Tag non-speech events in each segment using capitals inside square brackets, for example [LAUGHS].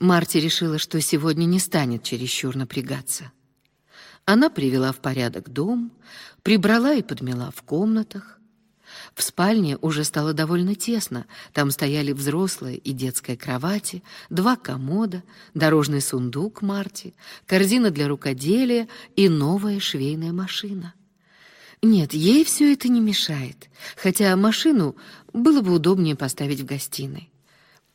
Марти решила, что сегодня не станет чересчур напрягаться. Она привела в порядок дом, прибрала и подмела в комнатах. В спальне уже стало довольно тесно. Там стояли взрослая и детская кровати, два комода, дорожный сундук Марти, корзина для рукоделия и новая швейная машина. Нет, ей все это не мешает, хотя машину было бы удобнее поставить в гостиной.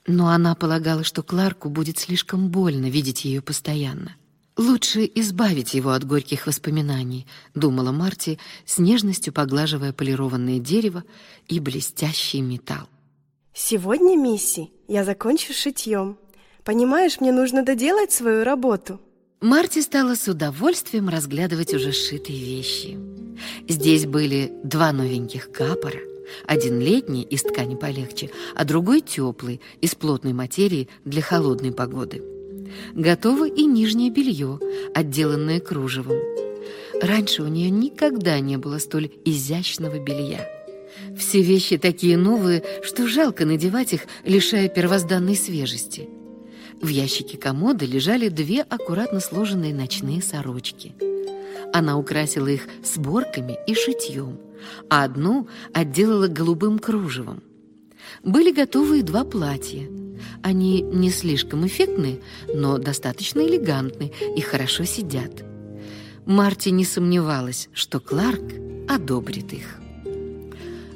Но она полагала, что Кларку будет слишком больно видеть ее постоянно. Лучше избавить его от горьких воспоминаний, думала Марти, с нежностью поглаживая полированное дерево и блестящий металл. Сегодня, Мисси, я закончу шитьем. Понимаешь, мне нужно доделать свою работу. Марти стала с удовольствием разглядывать уже сшитые вещи. Здесь были два новеньких капора, один летний из ткани полегче, а другой теплый из плотной материи для холодной погоды. Готово и нижнее белье, отделанное кружевом. Раньше у нее никогда не было столь изящного белья. Все вещи такие новые, что жалко надевать их, лишая первозданной свежести. В ящике комода лежали две аккуратно сложенные ночные сорочки. Она украсила их сборками и шитьем, а одну отделала голубым кружевом. Были готовы и два платья – они не слишком эффектны, но достаточно элегантны и хорошо сидят. Марти не сомневалась, что Кларк одобрит их.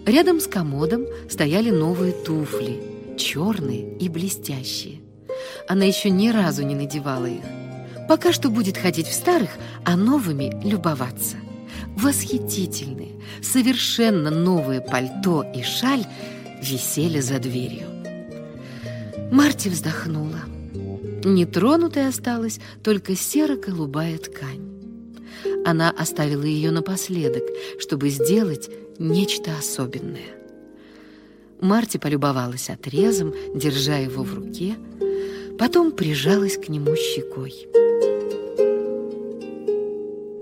Рядом с комодом стояли новые туфли, черные и блестящие. Она еще ни разу не надевала их. Пока что будет ходить в старых, а новыми любоваться. Восхитительные, совершенно новые пальто и шаль висели за дверью. Марти вздохнула. Нетронутой осталась только серо-голубая ткань. Она оставила ее напоследок, чтобы сделать нечто особенное. Марти полюбовалась отрезом, держа его в руке, потом прижалась к нему щекой.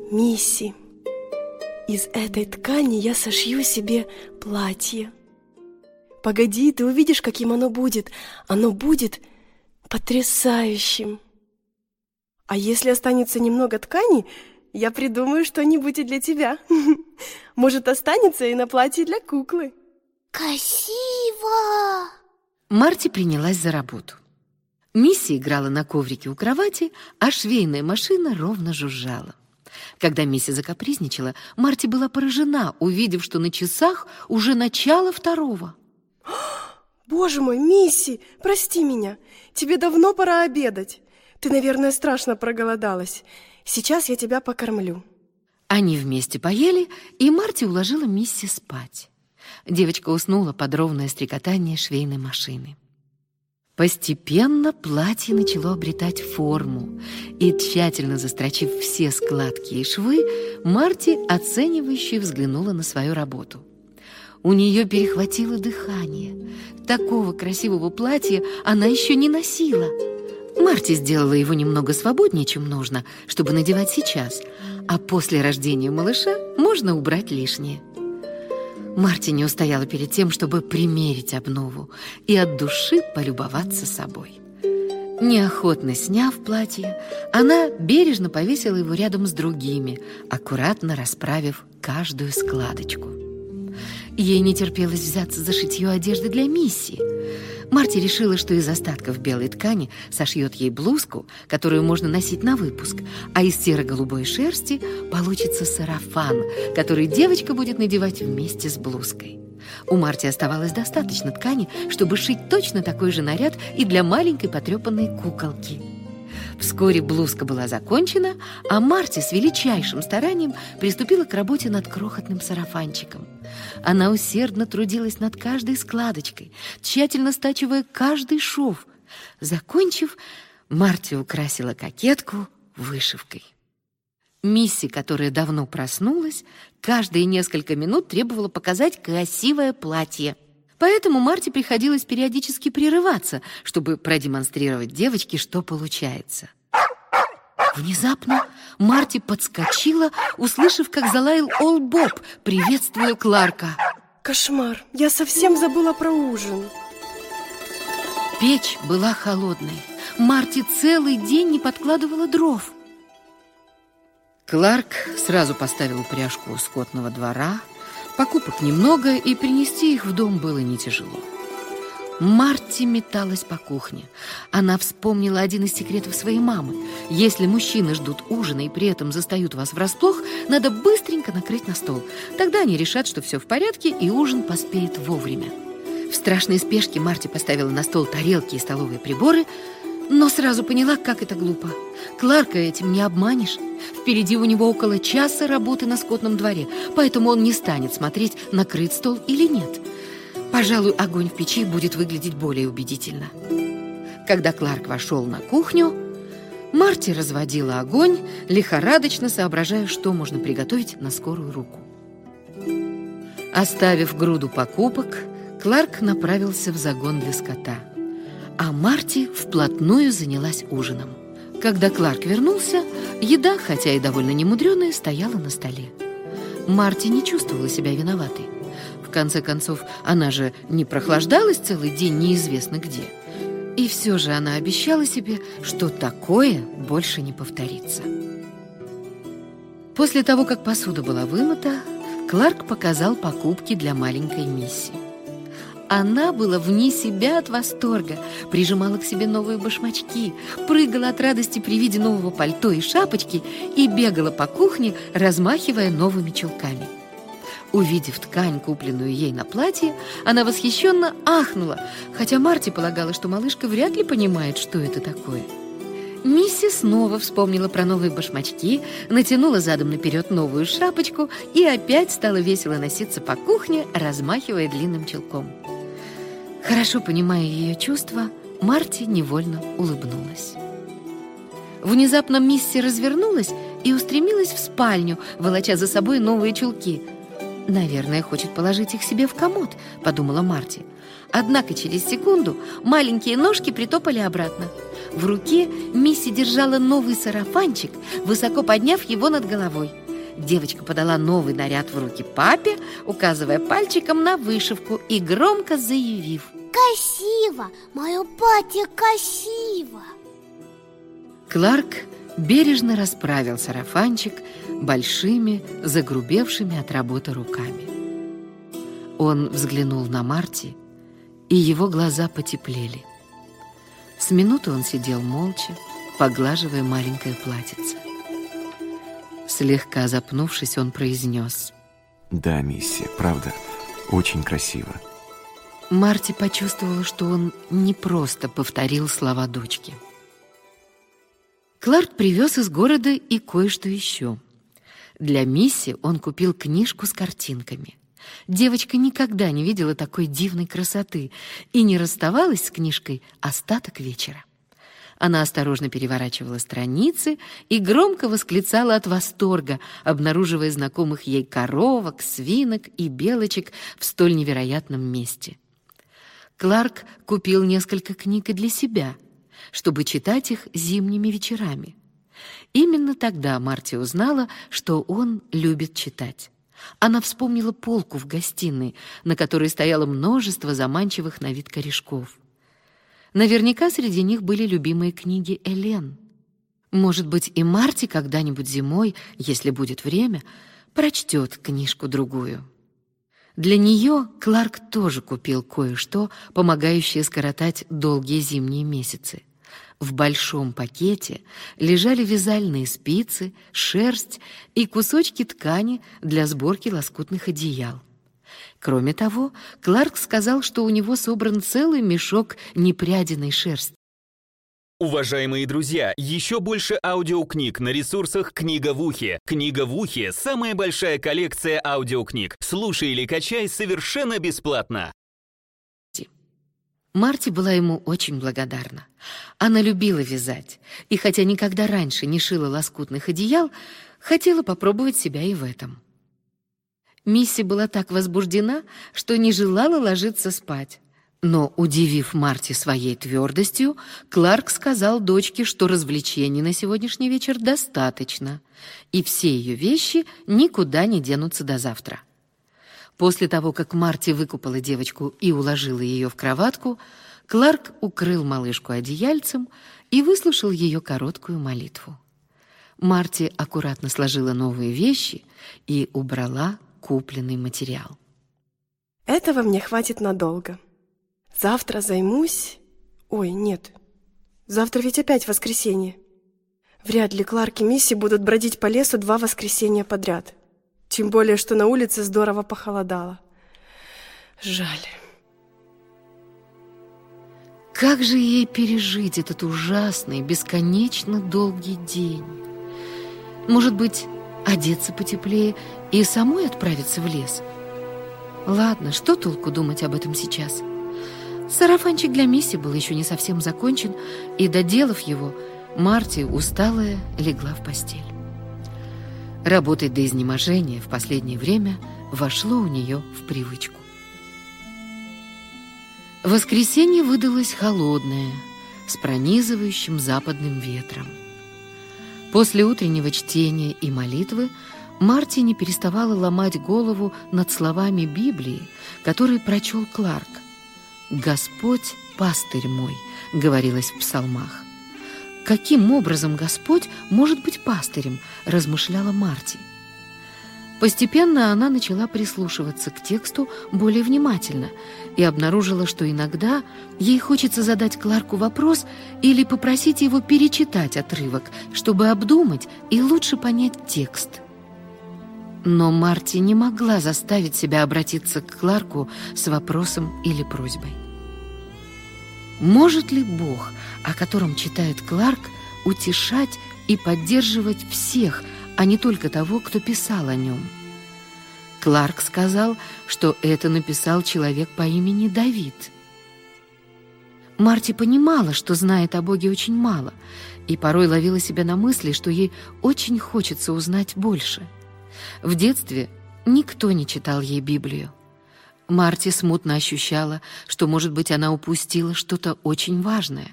Мисси, из этой ткани я сошью себе платье. Погоди, ты увидишь, каким оно будет. Оно будет потрясающим. А если останется немного ткани, я придумаю что-нибудь и для тебя. [LAUGHS] Может, останется и на платье для куклы. Красиво! Марти принялась за работу. Мисси играла на коврике у кровати, а швейная машина ровно жужжала. Когда Мисси закапризничала, Марти была поражена, увидев, что на часах уже начало второго. [GASPS] Боже мой, Мисси, прости меня. Тебе давно пора обедать. Ты, наверное, страшно проголодалась. Сейчас я тебя покормлю. Они вместе поели, и Марти уложила Мисси спать. Девочка уснула под ровное стрекотание швейной машины. Постепенно платье начало обретать форму, и, тщательно застрочив все складки и швы, Марти оценивающе взглянула на свою работу. У нее перехватило дыхание. Такого красивого платья она еще не носила. Марти сделала его немного свободнее, чем нужно, чтобы надевать сейчас, а после рождения малыша можно убрать лишнее. Марти не устояла перед тем, чтобы примерить обнову и от души полюбоваться собой. Неохотно сняв платье, она бережно повесила его рядом с другими, аккуратно расправив каждую складочку. Ей не терпелось взяться за шитье одежды для миссии. Марти решила, что из остатков белой ткани сошьет ей блузку, которую можно носить на выпуск, а из серо-голубой шерсти получится сарафан, который девочка будет надевать вместе с блузкой. У Марти оставалось достаточно ткани, чтобы шить точно такой же наряд и для маленькой потрепанной куколки. Вскоре блузка была закончена, а Марти с величайшим старанием приступила к работе над крохотным сарафанчиком. Она усердно трудилась над каждой складочкой, тщательно стачивая каждый шов. Закончив, Марти украсила кокетку вышивкой. Мисси, которая давно проснулась, каждые несколько минут требовала показать красивое платье – Поэтому Марте приходилось периодически прерываться, чтобы продемонстрировать девочке, что получается. Внезапно Марти подскочила, услышав, как залаял Ол Боб, приветствуя Кларка. Кошмар, я совсем забыла про ужин. Печь была холодной. Марти целый день не подкладывала дров. Кларк сразу поставил упряжку у скотного двора. Покупок немного, и принести их в дом было не тяжело. Марти металась по кухне. Она вспомнила один из секретов своей мамы. Если мужчины ждут ужина и при этом застают вас врасплох, надо быстренько накрыть на стол. Тогда они решат, что все в порядке, и ужин поспеет вовремя. В страшной спешке Марти поставила на стол тарелки и столовые приборы, но сразу поняла, как это глупо. Кларка этим не обманешь. Впереди у него около часа работы на скотном дворе, поэтому он не станет смотреть, накрыт стол или нет – Пожалуй, огонь в печи будет выглядеть более убедительно. Когда Кларк вошел на кухню, Марти разводила огонь, лихорадочно соображая, что можно приготовить на скорую руку. Оставив груду покупок, Кларк направился в загон для скота, а Марти вплотную занялась ужином. Когда Кларк вернулся, еда, хотя и довольно немудреная, стояла на столе. Марти не чувствовала себя виноватой. В конце концов, она же не прохлаждалась целый день неизвестно где. И все же она обещала себе, что такое больше не повторится. После того, как посуда была вымыта, Кларк показал покупки для маленькой Мисси. Она была вне себя от восторга, прижимала к себе новые башмачки, прыгала от радости при виде нового пальто и шапочки и бегала по кухне, размахивая новыми чулками. Увидев ткань, купленную ей на платье, она восхищенно ахнула, хотя Марти полагала, что малышка вряд ли понимает, что это такое. Мисси снова вспомнила про новые башмачки, натянула задом наперед новую шапочку и опять стала весело носиться по кухне, размахивая длинным челком. Хорошо понимая ее чувства, Марти невольно улыбнулась. Внезапно Мисси развернулась и устремилась в спальню, волоча за собой новые чулки – «Наверное, хочет положить их себе в комод», — подумала Марти. Однако через секунду маленькие ножки притопали обратно. В руке Мисси держала новый сарафанчик, высоко подняв его над головой. Девочка подала новый наряд в руки папе, указывая пальчиком на вышивку и громко заявив «Красиво! Мое платье красиво!» Кларк бережно расправил сарафанчик большими, загрубевшими от работы руками. Он взглянул на Марти, и его глаза потеплели. С минуты он сидел молча, поглаживая маленькое платьице. Слегка запнувшись, он произнес. «Да, миссия, правда, очень красиво». Марти почувствовала, что он не просто повторил слова дочки – Кларк привез из города и кое-что еще. Для Мисси он купил книжку с картинками. Девочка никогда не видела такой дивной красоты и не расставалась с книжкой остаток вечера. Она осторожно переворачивала страницы и громко восклицала от восторга, обнаруживая знакомых ей коровок, свинок и белочек в столь невероятном месте. Кларк купил несколько книг и для себя — чтобы читать их зимними вечерами. Именно тогда Марти узнала, что он любит читать. Она вспомнила полку в гостиной, на которой стояло множество заманчивых на вид корешков. Наверняка среди них были любимые книги Элен. Может быть, и Марти когда-нибудь зимой, если будет время, прочтет книжку-другую. Для нее Кларк тоже купил кое-что, помогающее скоротать долгие зимние месяцы. В большом пакете лежали вязальные спицы, шерсть и кусочки ткани для сборки лоскутных одеял. Кроме того, Кларк сказал, что у него собран целый мешок непрядиной шерсти. Уважаемые друзья, еще больше аудиокниг на ресурсах «Книга в ухе». «Книга в ухе» — самая большая коллекция аудиокниг. Слушай или качай совершенно бесплатно. Марти была ему очень благодарна. Она любила вязать, и хотя никогда раньше не шила лоскутных одеял, хотела попробовать себя и в этом. Мисси была так возбуждена, что не желала ложиться спать. Но, удивив Марти своей твердостью, Кларк сказал дочке, что развлечений на сегодняшний вечер достаточно, и все ее вещи никуда не денутся до завтра. После того, как Марти выкупала девочку и уложила ее в кроватку, Кларк укрыл малышку одеяльцем и выслушал ее короткую молитву. Марти аккуратно сложила новые вещи и убрала купленный материал. Этого мне хватит надолго. Завтра займусь... Ой, нет. Завтра ведь опять воскресенье. Вряд ли Кларк и Мисси будут бродить по лесу два воскресенья подряд. Тем более, что на улице здорово похолодало. Жаль. Как же ей пережить этот ужасный, бесконечно долгий день? Может быть, одеться потеплее и самой отправиться в лес? Ладно, что толку думать об этом сейчас? Сарафанчик для Мисси был еще не совсем закончен, и, доделав его, Марти, усталая, легла в постель. Работать до изнеможения в последнее время вошло у нее в привычку. Воскресенье выдалось холодное, с пронизывающим западным ветром. После утреннего чтения и молитвы Марти не переставала ломать голову над словами Библии, которые прочел Кларк. «Господь – пастырь мой», — говорилось в псалмах. «Каким образом Господь может быть пастырем?» – размышляла Марти. Постепенно она начала прислушиваться к тексту более внимательно и обнаружила, что иногда ей хочется задать Кларку вопрос или попросить его перечитать отрывок, чтобы обдумать и лучше понять текст. Но Марти не могла заставить себя обратиться к Кларку с вопросом или просьбой. Может ли Бог, о котором читает Кларк, утешать и поддерживать всех – а не только того, кто писал о нем. Кларк сказал, что это написал человек по имени Давид. Марти понимала, что знает о Боге очень мало, и порой ловила себя на мысли, что ей очень хочется узнать больше. В детстве никто не читал ей Библию. Марти смутно ощущала, что, может быть, она упустила что-то очень важное.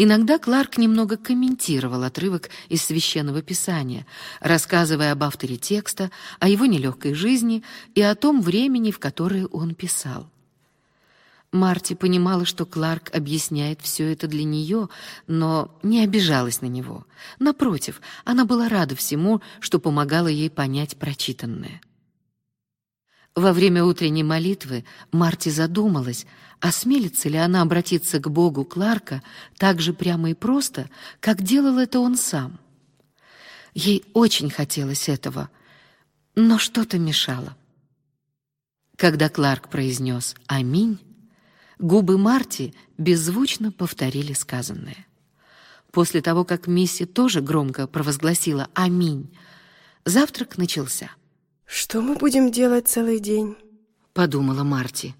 Иногда Кларк немного комментировал отрывок из Священного Писания, рассказывая об авторе текста, о его нелегкой жизни и о том времени, в которое он писал. Марти понимала, что Кларк объясняет все это для нее, но не обижалась на него. Напротив, она была рада всему, что помогало ей понять прочитанное. Во время утренней молитвы Марти задумалась, осмелится ли она обратиться к Богу Кларка так же прямо и просто, как делал это он сам. Ей очень хотелось этого, но что-то мешало. Когда Кларк произнес «Аминь», губы Марти беззвучно повторили сказанное. После того, как Мисси тоже громко провозгласила «Аминь», завтрак начался. «Что мы будем делать целый день?» — подумала Марти.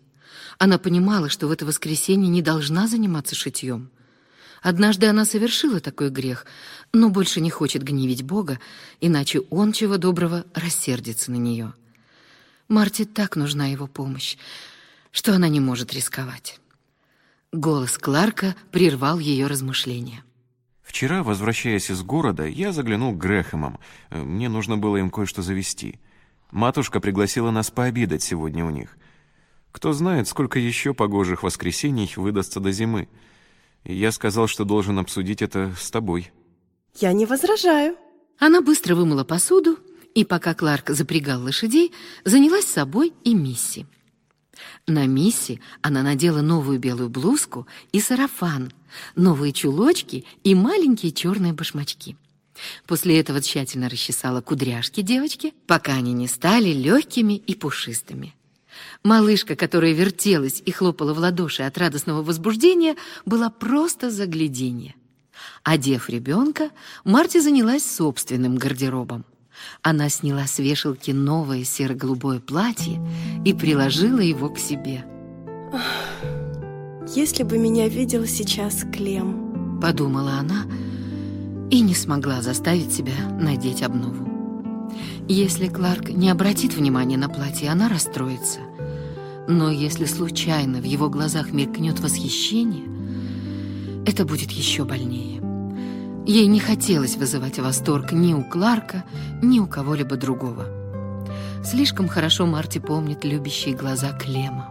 Она понимала, что в это воскресенье не должна заниматься шитьем. Однажды она совершила такой грех, но больше не хочет гневить Бога, иначе он, чего доброго, рассердится на нее. Марти так нужна его помощь, что она не может рисковать. Голос Кларка прервал ее размышления. Вчера, возвращаясь из города, я заглянул к Грэхэмам. Мне нужно было им кое-что завести. Матушка пригласила нас пообедать сегодня у них. Кто знает, сколько еще погожих воскресений выдастся до зимы. Я сказал, что должен обсудить это с тобой. Я не возражаю. Она быстро вымыла посуду, и пока Кларк запрягал лошадей, занялась собой и Мисси. На Мисси она надела новую белую блузку и сарафан, новые чулочки и маленькие черные башмачки. После этого тщательно расчесала кудряшки девочки, пока они не стали легкими и пушистыми. Малышка, которая вертелась и хлопала в ладоши от радостного возбуждения, была просто загляденье. Одев ребенка, Марти занялась собственным гардеробом. Она сняла с вешалки новое серо-голубое платье и приложила его к себе. «Если бы меня видел сейчас Клем», — подумала она и не смогла заставить себя надеть обнову. Если Кларк не обратит внимания на платье, она расстроится. Но если случайно в его глазах мелькнет восхищение, это будет еще больнее. Ей не хотелось вызывать восторг ни у Кларка, ни у кого-либо другого. Слишком хорошо Марти помнит любящие глаза Клема.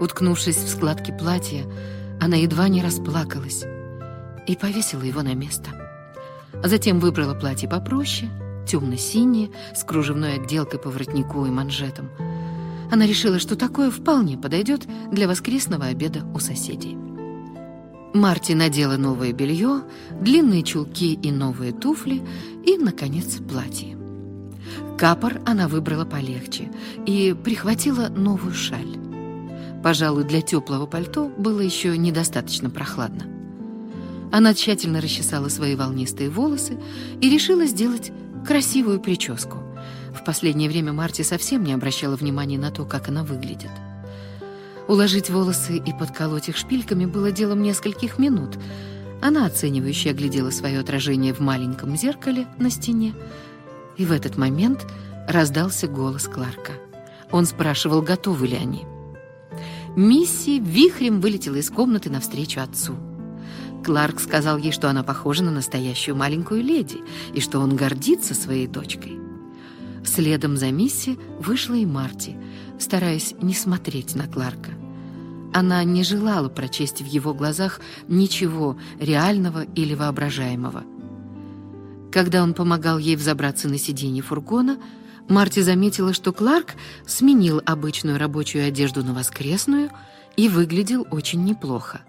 Уткнувшись в складки платья, она едва не расплакалась и повесила его на место. А затем выбрала платье попроще, темно-синее, с кружевной отделкой по воротнику и манжетам. Она решила, что такое вполне подойдет для воскресного обеда у соседей. Марти надела новое белье, длинные чулки и новые туфли и, наконец, платье. Капор она выбрала полегче и прихватила новую шаль. Пожалуй, для теплого пальто было еще недостаточно прохладно. Она тщательно расчесала свои волнистые волосы и решила сделать красивую прическу. В последнее время Марти совсем не обращала внимания на то, как она выглядит. Уложить волосы и подколоть их шпильками было делом нескольких минут. Она оценивающе оглядела свое отражение в маленьком зеркале на стене, и в этот момент раздался голос Кларка. Он спрашивал, готовы ли они. Мисси вихрем вылетела из комнаты навстречу отцу. Кларк сказал ей, что она похожа на настоящую маленькую леди и что он гордится своей дочкой. Следом за Мисси вышла и Марти, стараясь не смотреть на Кларка. Она не желала прочесть в его глазах ничего реального или воображаемого. Когда он помогал ей взобраться на сиденье фургона, Марти заметила, что Кларк сменил обычную рабочую одежду на воскресную и выглядел очень неплохо.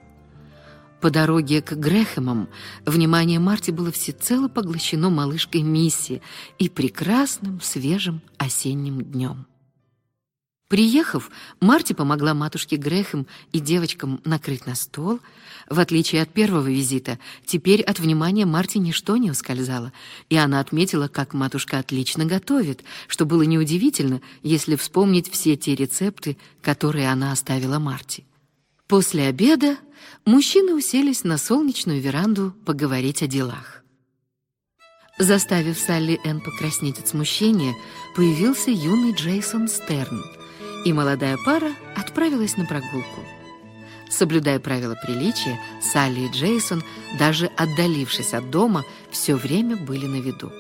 По дороге к Грэхэмам внимание Марти было всецело поглощено малышкой Мисси и прекрасным свежим осенним днем. Приехав, Марти помогла матушке Грэхэм и девочкам накрыть на стол. В отличие от первого визита, теперь от внимания Марти ничто не ускользало, и она отметила, как матушка отлично готовит, что было неудивительно, если вспомнить все те рецепты, которые она оставила Марти. После обеда мужчины уселись на солнечную веранду поговорить о делах. Заставив Салли Энн покраснеть от смущения, появился юный Джейсон Стерн — и молодая пара отправилась на прогулку. Соблюдая правила приличия, Салли и Джейсон, даже отдалившись от дома, все время были на виду.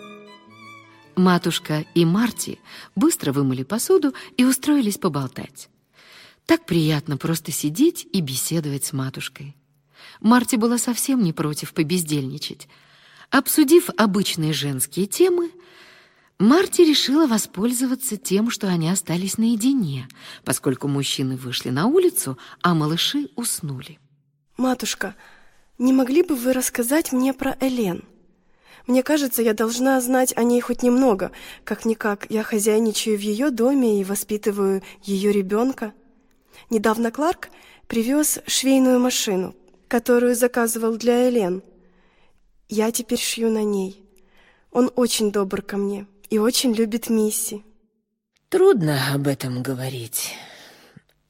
Матушка и Марти быстро вымыли посуду и устроились поболтать. Так приятно просто сидеть и беседовать с матушкой. Марти была совсем не против побездельничать. Обсудив обычные женские темы, Марти решила воспользоваться тем, что они остались наедине, поскольку мужчины вышли на улицу, а малыши уснули. Матушка, не могли бы вы рассказать мне про Элен? Мне кажется, я должна знать о ней хоть немного. Как-никак, я хозяйничаю в ее доме и воспитываю ее ребенка. Недавно Кларк привез швейную машину, которую заказывал для Элен. Я теперь шью на ней. Он очень добр ко мне и очень любит Мисси. Трудно об этом говорить.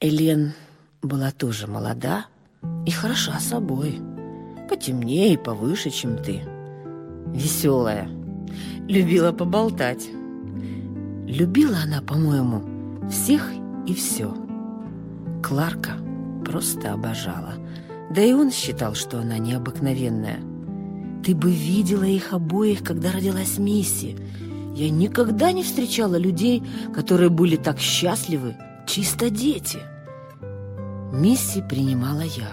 Элен была тоже молода и хороша собой. Потемнее и повыше, чем ты. Веселая. Любила поболтать. Любила она, по-моему, всех и все. Кларка просто обожала. Да и он считал, что она необыкновенная. Ты бы видела их обоих, когда родилась Мисси. Я никогда не встречала людей, которые были так счастливы, чисто дети. Мисси принимала я.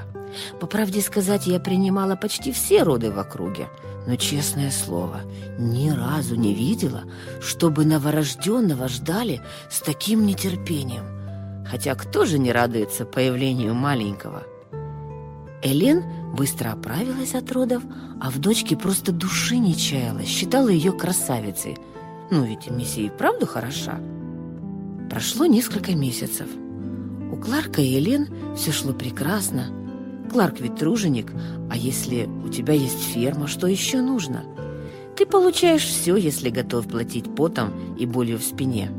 По правде сказать, я принимала почти все роды в округе. Но, честное слово, ни разу не видела, чтобы новорожденного ждали с таким нетерпением. Хотя кто же не радуется появлению маленького? Элен быстро оправилась от родов, а в дочке просто души не чаяла, считала ее красавицей – ну ведь миссия и правда хороша. Прошло несколько месяцев. У Кларка и Елен все шло прекрасно. Кларк ведь труженик, а если у тебя есть ферма, что еще нужно? Ты получаешь все, если готов платить потом и болью в спине.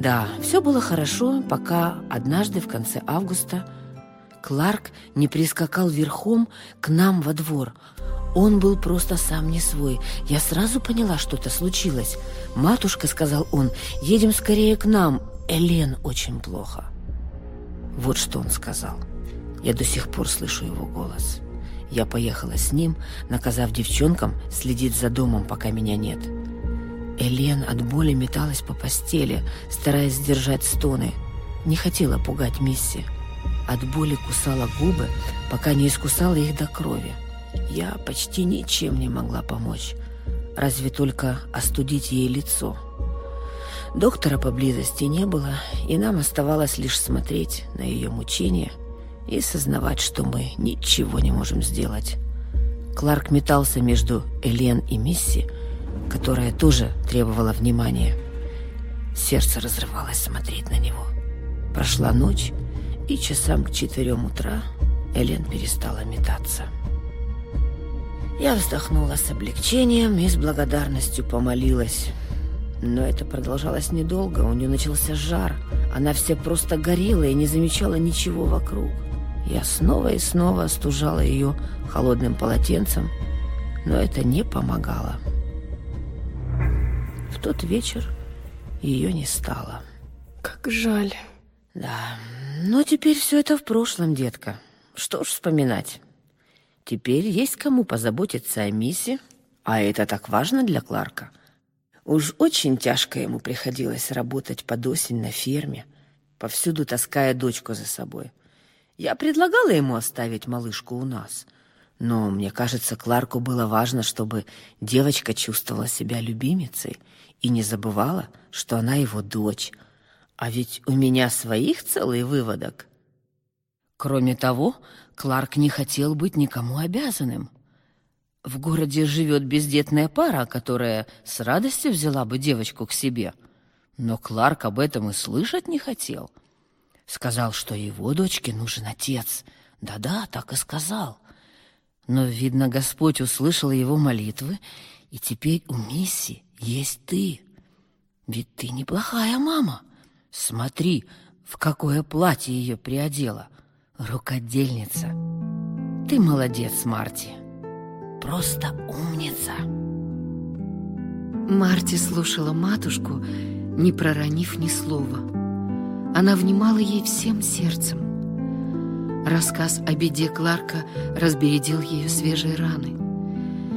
Да, все было хорошо, пока однажды в конце августа Кларк не прискакал верхом к нам во двор – он был просто сам не свой. Я сразу поняла, что-то случилось. «Матушка», — сказал он, — «едем скорее к нам. Элен очень плохо». Вот что он сказал. Я до сих пор слышу его голос. Я поехала с ним, наказав девчонкам следить за домом, пока меня нет. Элен от боли металась по постели, стараясь сдержать стоны. Не хотела пугать Мисси. от боли кусала губы, пока не искусала их до крови. Я почти ничем не могла помочь, разве только остудить ей лицо. Доктора поблизости не было, и нам оставалось лишь смотреть на ее мучения и сознавать, что мы ничего не можем сделать. Кларк метался между Элен и Мисси, которая тоже требовала внимания. Сердце разрывалось смотреть на него. Прошла ночь, и часам к четырем утра Элен перестала метаться. Я вздохнула с облегчением и с благодарностью помолилась. Но это продолжалось недолго, у нее начался жар. Она вся просто горела и не замечала ничего вокруг. Я снова и снова остужала ее холодным полотенцем, но это не помогало. В тот вечер ее не стало. Как жаль. Да, но теперь все это в прошлом, детка. Что ж вспоминать. Теперь есть кому позаботиться о Миссе, а это так важно для Кларка. Уж очень тяжко ему приходилось работать под осень на ферме, повсюду таская дочку за собой. Я предлагала ему оставить малышку у нас, но мне кажется, Кларку было важно, чтобы девочка чувствовала себя любимицей и не забывала, что она его дочь. А ведь у меня своих целый выводок. Кроме того, Кларк не хотел быть никому обязанным. В городе живет бездетная пара, которая с радостью взяла бы девочку к себе. Но Кларк об этом и слышать не хотел. Сказал, что его дочке нужен отец. Да-да, так и сказал. Но, видно, Господь услышал его молитвы, и теперь у Мисси есть ты. Ведь ты неплохая мама. Смотри, в какое платье ее приодела. Рукодельница. Ты молодец, Марти. Просто умница. Марти слушала матушку, не проронив ни слова. Она внимала ей всем сердцем. Рассказ о беде Кларка разбередил ее свежие раны.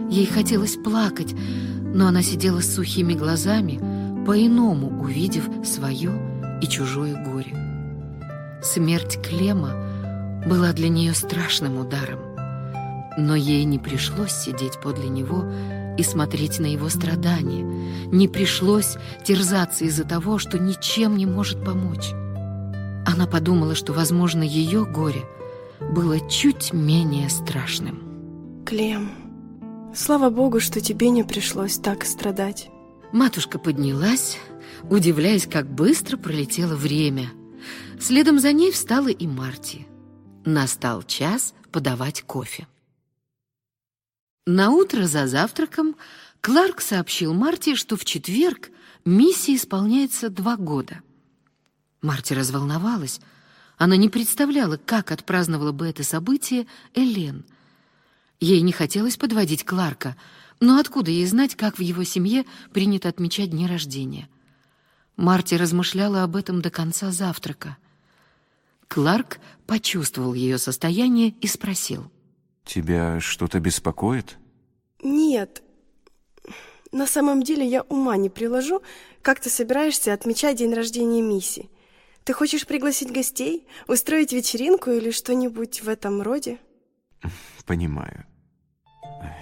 Ей хотелось плакать, но она сидела с сухими глазами, по-иному увидев свое и чужое горе. Смерть Клема была для нее страшным ударом, но ей не пришлось сидеть подле него и смотреть на его страдания, не пришлось терзаться из-за того, что ничем не может помочь. Она подумала, что, возможно, ее горе было чуть менее страшным. Клем, слава богу, что тебе не пришлось так страдать. Матушка поднялась, удивляясь, как быстро пролетело время. Следом за ней встала и Марти. Настал час подавать кофе. На утро за завтраком Кларк сообщил Марти, что в четверг миссии исполняется два года. Марти разволновалась. Она не представляла, как отпраздновала бы это событие Элен. Ей не хотелось подводить Кларка, но откуда ей знать, как в его семье принято отмечать дни рождения? Марти размышляла об этом до конца завтрака. Кларк почувствовал ее состояние и спросил. Тебя что-то беспокоит? Нет. На самом деле я ума не приложу, как ты собираешься отмечать день рождения Мисси. Ты хочешь пригласить гостей, устроить вечеринку или что-нибудь в этом роде? Понимаю.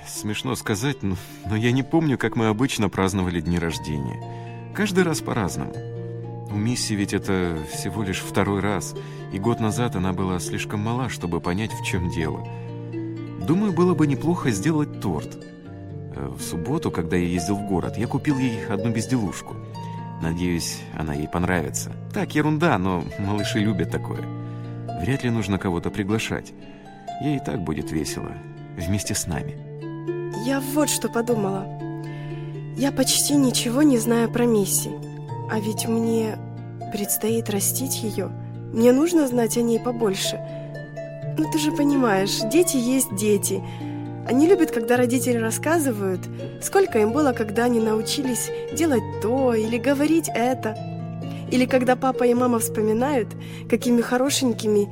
Смешно сказать, но, но я не помню, как мы обычно праздновали дни рождения. Каждый раз по-разному. У Мисси ведь это всего лишь второй раз, и год назад она была слишком мала, чтобы понять, в чем дело. Думаю, было бы неплохо сделать торт. Э, в субботу, когда я ездил в город, я купил ей одну безделушку. Надеюсь, она ей понравится. Так, ерунда, но малыши любят такое. Вряд ли нужно кого-то приглашать. Ей и так будет весело. Вместе с нами. Я вот что подумала. Я почти ничего не знаю про Мисси. А ведь мне предстоит растить ее. Мне нужно знать о ней побольше. Ну ты же понимаешь, дети есть дети. Они любят, когда родители рассказывают, сколько им было, когда они научились делать то или говорить это. Или когда папа и мама вспоминают, какими хорошенькими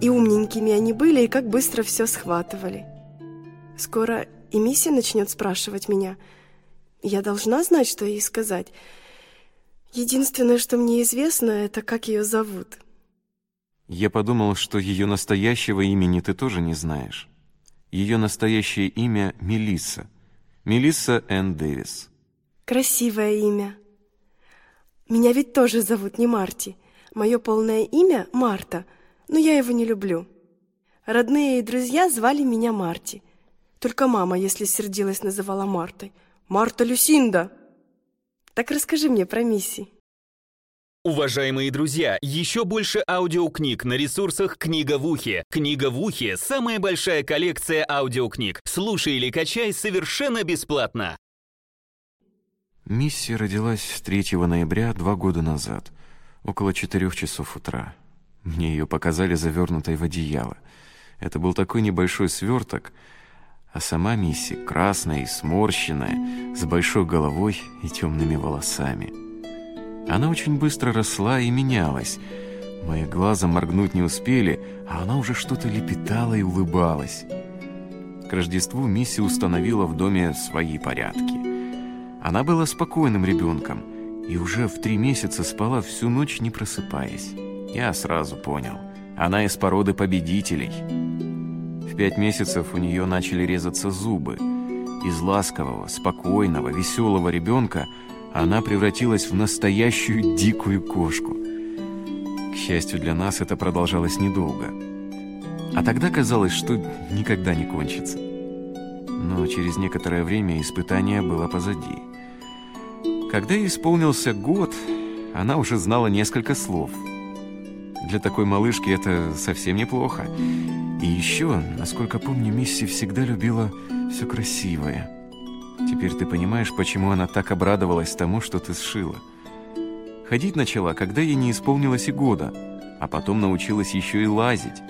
и умненькими они были и как быстро все схватывали. Скоро и Мисси начнет спрашивать меня. Я должна знать, что ей сказать. Единственное, что мне известно, это как ее зовут. Я подумал, что ее настоящего имени ты тоже не знаешь. Ее настоящее имя Мелисса. Мелисса Энн Дэвис. Красивое имя. Меня ведь тоже зовут не Марти. Мое полное имя Марта, но я его не люблю. Родные и друзья звали меня Марти. Только мама, если сердилась, называла Мартой. «Марта Люсинда!» Так расскажи мне про Мисси. Уважаемые друзья, еще больше аудиокниг на ресурсах «Книга в ухе». «Книга в ухе» — самая большая коллекция аудиокниг. Слушай или качай совершенно бесплатно. Мисси родилась 3 ноября два года назад, около четырех часов утра. Мне ее показали завернутой в одеяло. Это был такой небольшой сверток, а сама Мисси красная и сморщенная, с большой головой и темными волосами. Она очень быстро росла и менялась. Мои глаза моргнуть не успели, а она уже что-то лепетала и улыбалась. К Рождеству Мисси установила в доме свои порядки. Она была спокойным ребенком и уже в три месяца спала всю ночь, не просыпаясь. Я сразу понял, она из породы победителей. В пять месяцев у нее начали резаться зубы. Из ласкового, спокойного, веселого ребенка она превратилась в настоящую дикую кошку. К счастью для нас, это продолжалось недолго. А тогда казалось, что никогда не кончится. Но через некоторое время испытание было позади. Когда ей исполнился год, она уже знала несколько слов. Для такой малышки это совсем неплохо. И еще, насколько помню, Мисси всегда любила все красивое. Теперь ты понимаешь, почему она так обрадовалась тому, что ты сшила. Ходить начала, когда ей не исполнилось и года, а потом научилась еще и лазить.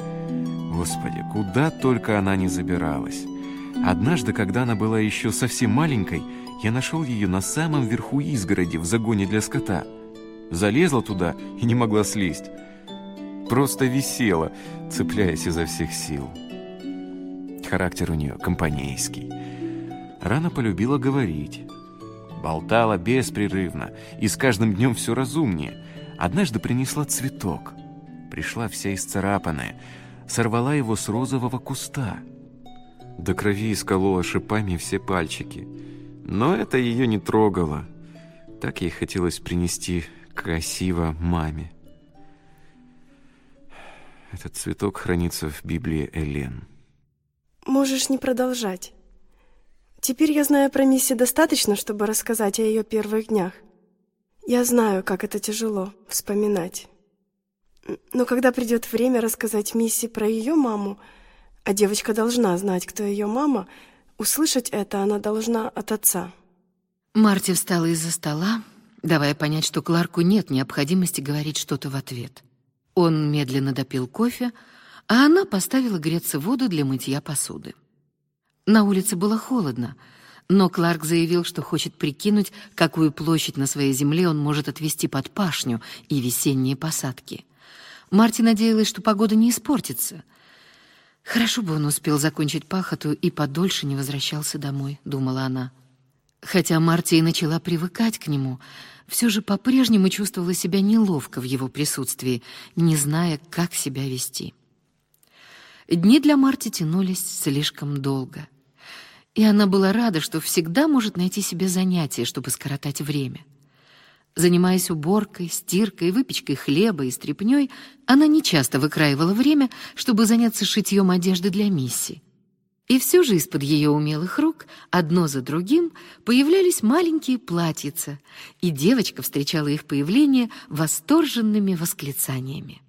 Господи, куда только она не забиралась. Однажды, когда она была еще совсем маленькой, я нашел ее на самом верху изгороди в загоне для скота. Залезла туда и не могла слезть. Просто висела, цепляясь изо всех сил. Характер у нее компанейский. Рано полюбила говорить. Болтала беспрерывно и с каждым днем все разумнее. Однажды принесла цветок. Пришла вся исцарапанная, сорвала его с розового куста. До крови исколола шипами все пальчики — но это ее не трогало. Так ей хотелось принести красиво маме. Этот цветок хранится в Библии Элен. Можешь не продолжать. Теперь я знаю про Мисси достаточно, чтобы рассказать о ее первых днях. Я знаю, как это тяжело вспоминать. Но когда придет время рассказать Мисси про ее маму, а девочка должна знать, кто ее мама, Услышать это она должна от отца. Марти встала из-за стола, давая понять, что Кларку нет необходимости говорить что-то в ответ. Он медленно допил кофе, а она поставила греться воду для мытья посуды. На улице было холодно, но Кларк заявил, что хочет прикинуть, какую площадь на своей земле он может отвести под пашню и весенние посадки. Марти надеялась, что погода не испортится — Хорошо бы он успел закончить пахоту и подольше не возвращался домой, думала она. Хотя Марти и начала привыкать к нему, все же по-прежнему чувствовала себя неловко в его присутствии, не зная, как себя вести. Дни для Марти тянулись слишком долго. И она была рада, что всегда может найти себе занятие, чтобы скоротать время. Занимаясь уборкой, стиркой, выпечкой хлеба и стряпнёй, она нечасто выкраивала время, чтобы заняться шитьем одежды для Мисси. И все же из-под ее умелых рук одно за другим появлялись маленькие платьица, и девочка встречала их появление восторженными восклицаниями.